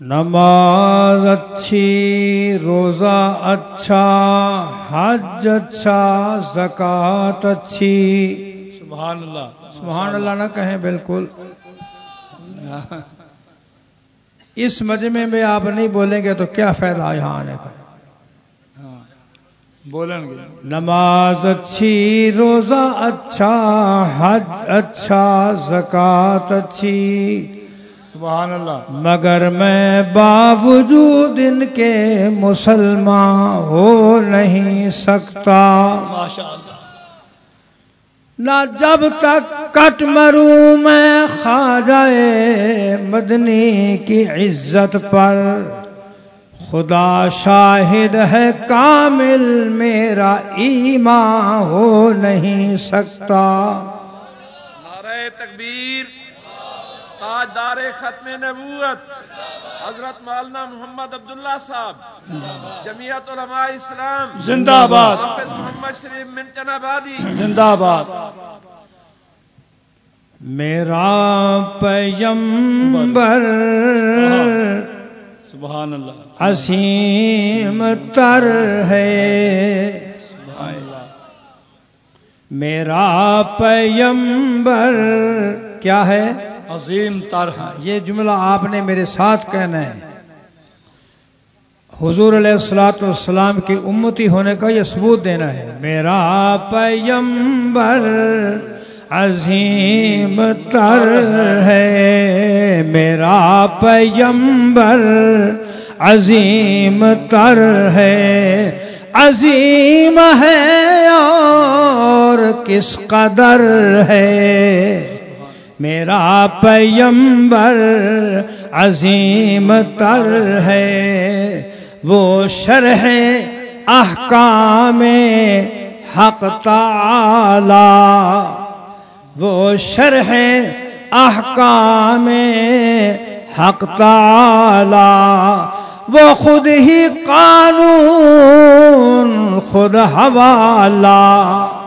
نماز اچھی روزہ اچھا حج اچھا زکوٰۃ اچھی۔ سبحان اللہ سبحان اللہ نہ کہیں بالکل۔ اس مجمع میں آپ نہیں بولیں گے تو کیا فائدہ یہاں آنے کا؟ بولیں گے۔ نماز اچھی روزہ اچھا حج اچھا زکوٰۃ اچھی۔ سبحان اللہ۔ مگر میں باوجود ان کے مسلمان ہو نہیں سکتا۔ نہ جب تک کٹ مروں میں خواجہ مدنی کی عزت پر۔ خدا شاہد ہے کامل میرا ایمان ہو نہیں سکتا۔ نعرہ تکبیر۔ تاجدار ختم نبوت حضرت مولانا محمد عبداللہ صاحب جمعیت علماء اسلام زندہ آباد۔ حافظ محمد شریف منچن آبادی۔ زندہ آباد۔ میرا پیمبر سبحان اللہ عظیم تر ہے۔ میرا پیمبر کیا ہے؟ عظیم تر یہ جملہ آپ نے میرے ساتھ کہنا ہے۔ حضور علیہ السلاۃ والسلام کی امتی ہونے کا یہ ثبوت دینا ہے۔ میرا پیمبر عظیم تر ہے۔ میرا پیمبر عظیم تر ہے۔ عظیم ہے اور کس قدر ہے۔ میرا پیمبر عظیم تر ہے، وہ شرح احکام حق تعالی، وہ شرح احکام حق تعالی، وہ خود ہی قانون، خود حوالہ۔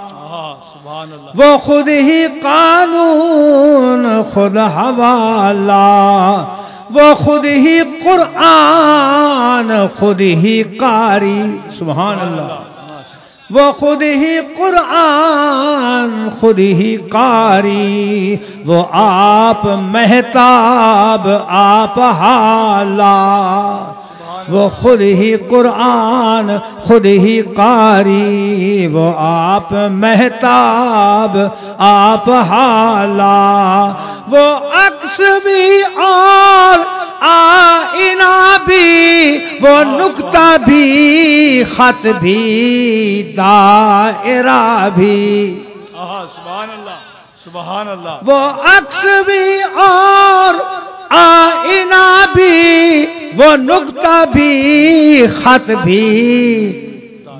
وہ خود ہی قانون، خود حوالہ. وہ خود ہی قرآن، خود ہی قاری. سبحان اللہ. وہ خود ہی قرآن، خود ہی قاری. وہ آپ مہتاب آپ حالا. وہ خود ہی قرآن خود ہی قاری وہ آپ مہتاب آپ حالا وہ عکس بھی اور آئینہ بھی وہ نکتہ بھی خط بھی دائرہ بھی۔ سبحان اللہ سبحان اللہ۔ وہ عکس بھی اور آئینہ بھی، وہ نکتہ بھی، خط بھی،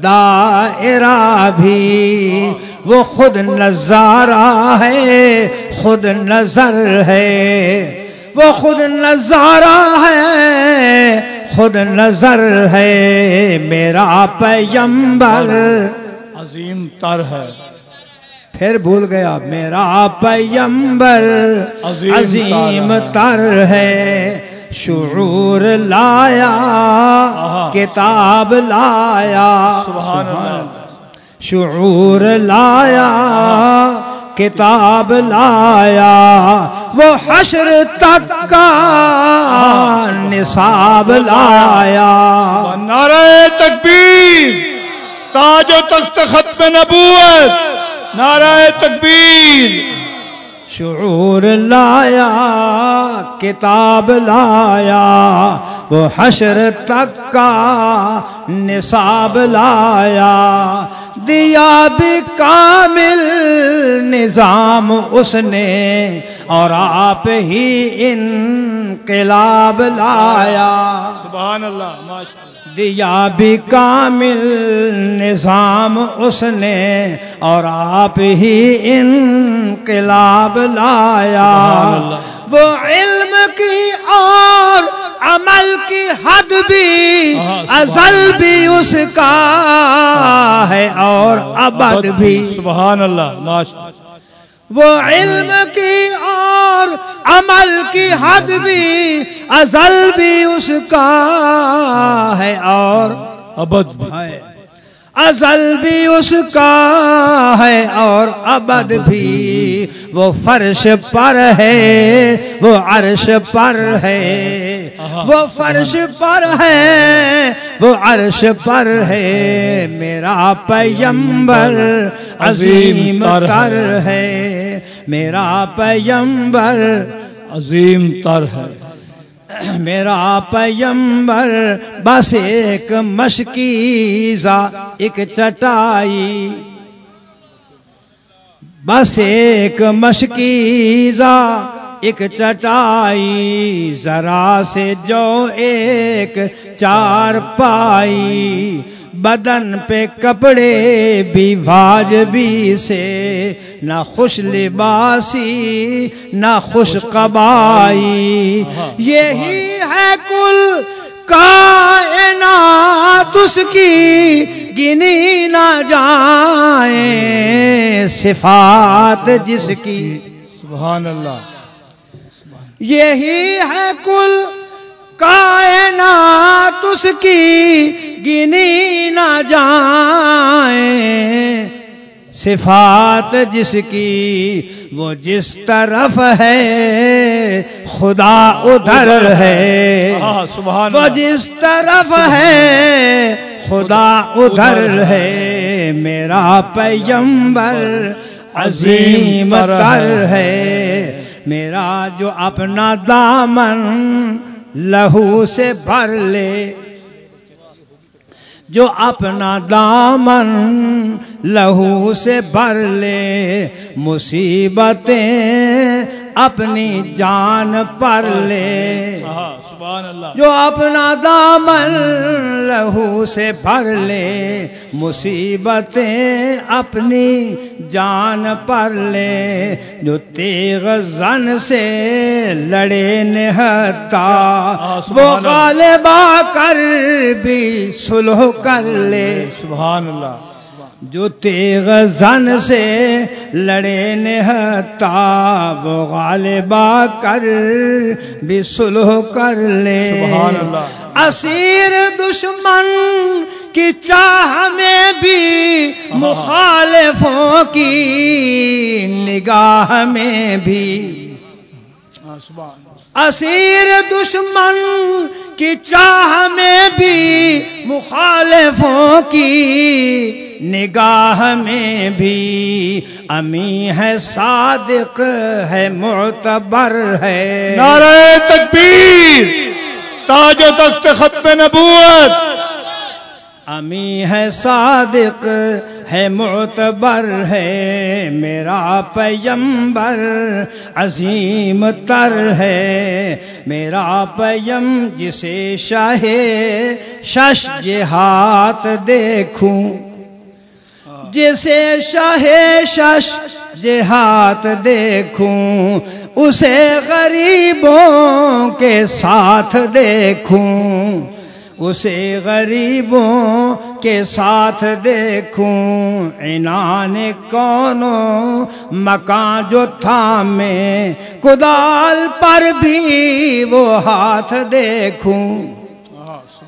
دائرہ بھی۔ وہ خود نظارہ ہے، خود نظر ہے۔ وہ خود نظارہ ہے، خود نظر ہے۔ میرا پیمبر عظیم تر ہے۔ پھر بھول گیا میرا پیمبر عظیم تر ہے۔ شعور لایا کتاب لایا۔ سبحان اللہ۔ شعور لایا کتاب لایا۔ وہ حشر تک کا نصاب لایا۔ نعرہ تکبیر تاج و تخت ختم نبوت۔ نعرہ تکبیر۔ شعور لایا کتاب لایا وہ حشر تک کا نصاب لایا۔ دیا بھی کامل نظام اس نے اور آپ ہی انقلاب لایا۔ سبحان اللہ ماشاء اللہ دیا بھی کامل نظام اس نے اور آپ ہی انقلاب لایا۔ وہ علم کی اور عمل کی حد بھی ازل بھی اس کا ہے اور ابد بھی۔ سبحان اللہ۔ وہ علم کی اور عمل کی حد بھی ازل بھی اس کا ہے اور ابد بھی۔ ہے۔ ازل بھی اس کا ہے اور ابد بھی۔ وہ فرش پر ہے وہ عرش پر ہے۔ وہ فرش پر ہے وہ عرش پر ہے۔ میرا پیمبر عظیم تر ہے۔ میرا پیمبر عظیم تر ہے۔ میرا پیمبر بس ایک مشکیزا ایک چٹائی۔ بس ایک مشکیزا ایک چٹائی۔ ذرا سے جو ایک چار پائی۔ بدن پہ کپڑے بھی واجبی سے نہ خوش لباسی نہ خوش قبائی۔ یہی ہے کل کائنات اس کی گنی نہ جائیں صفات جس کی۔ سبحان اللہ۔ یہی ہے کل کائنات اس کی گنی نہ جائیں صفات جس کی وہ جس طرف ہے خدا ادھر ہے۔ وہ جس طرف ہے خدا ادھر ہے۔ میرا پیمبر عظیم تر ہے۔ میرا جو اپنا دامن لہو سے بھر لے۔ جو اپنا دامن لہو سے بھر لے۔ مصیبتیں اپنی جان پر لے۔ جو اپنا دامن لہو سے بھر لے۔ مصیبتیں اپنی جان پر لے جو تیغ زن سے لڑے نہتا وہ غالبا کر بھی سلح کر لے۔ سبحان اللہ۔ جو تیغ زن سے لڑے نہتا وہ غالبا کر بھی سلح کر لے۔ سبحان اللہ۔ اسیر دشمن کی چاہ میں بھی مخالفوں کی نگاہ میں بھی۔ اسیر دشمن کی چاہ میں بھی مخالفوں کی نگاہ میں بھی۔ امی ہے صادق، ہے معتبر، ہے۔ نعرہ تکبیر، تاج و تخت ختم نبوت۔ امی ہے صادق، ہے معتبر، ہے میرا پیمبر عظیم تر ہے میرا پیم جسے شاہ شش جہات دیکھوں۔ جسے شاہ شش جہات دیکھوں، اسے غریبوں کے ساتھ دیکھوں۔ اسے غریبوں کے ساتھ دیکھوں۔ انان کونوں؟ مکان جو تھا میں، کدال پر بھی وہ ہاتھ دیکھوں۔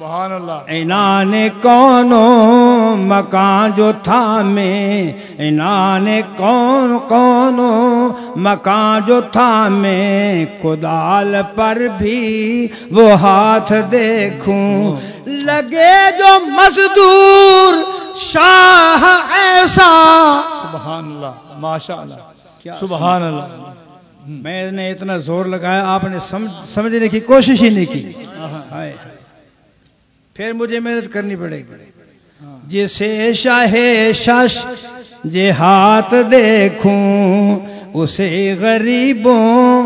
سبحان اللہ۔ عنان کونوں مکان جو تھا میں عنان کون کونوں مکان جو تھا میں کدال پر بھی وہ ہاتھ دیکھوں۔ لگے جو مزدور شاہ ایسا سبحان اللہ ماشاء اللہ سبحان اللہ۔ میں نے اتنا زور لگایا آپ نے سمجھ- سمجھنے کی کوشش ہی نہیں کی۔ پھر مجھے محنت کرنی پڑے گی۔ جسے شاہ شش جہات دیکھوں، اسے غریبوں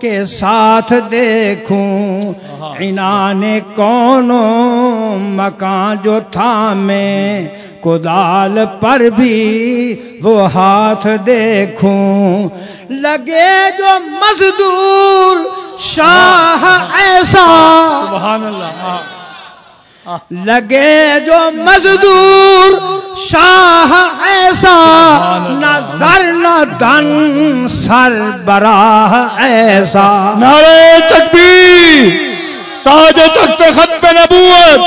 کے ساتھ دیکھوں۔ عنان کونوں، مکان جو تھا میں، کدال پر بھی وہ ہاتھ دیکھوں۔ لگے جو مزدور شاہ ایسا۔ سبحان اللہ ہاں۔ لگے جو مزدور شاہ ایسا نہ زر نہ دن سر براہ ایسا۔ نعرہ تکبیر تاج تخت ختم نبوت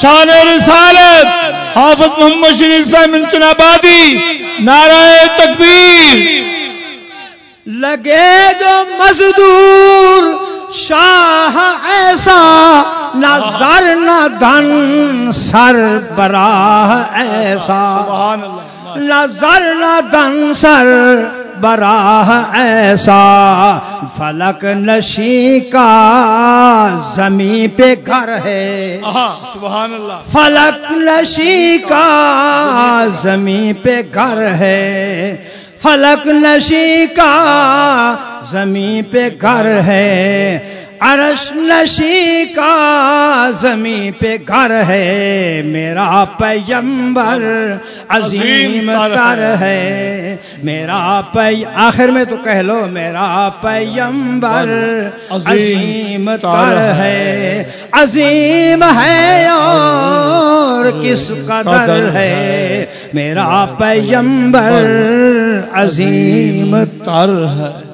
شان رسالت حافظ محمد شریف صاحب منچن آبادی نعرہ تکبیر۔ لگے جو مزدور شاہ ایسا نہ زر نہ دن سر براہ ایسا۔ نہ زر نہ دن سر براہ ایسا۔ فلک نشی کا زمین پہ گھر ہے۔ سبحان اللہ۔ فلک نشی کا زمین پہ گھر ہے۔ فلک نشی کا زمین پہ گھر ہے۔ عرش نشی کا زمین پہ گھر ہے میرا پیمبر عظیم تر ہے۔ میرا پی آخر میں تو کہہ لو میرا پیمبر عظیم تر ہے۔ عظیم ہے اور کس قدر ہے؟ میرا پیمبر عظیم تر ہے۔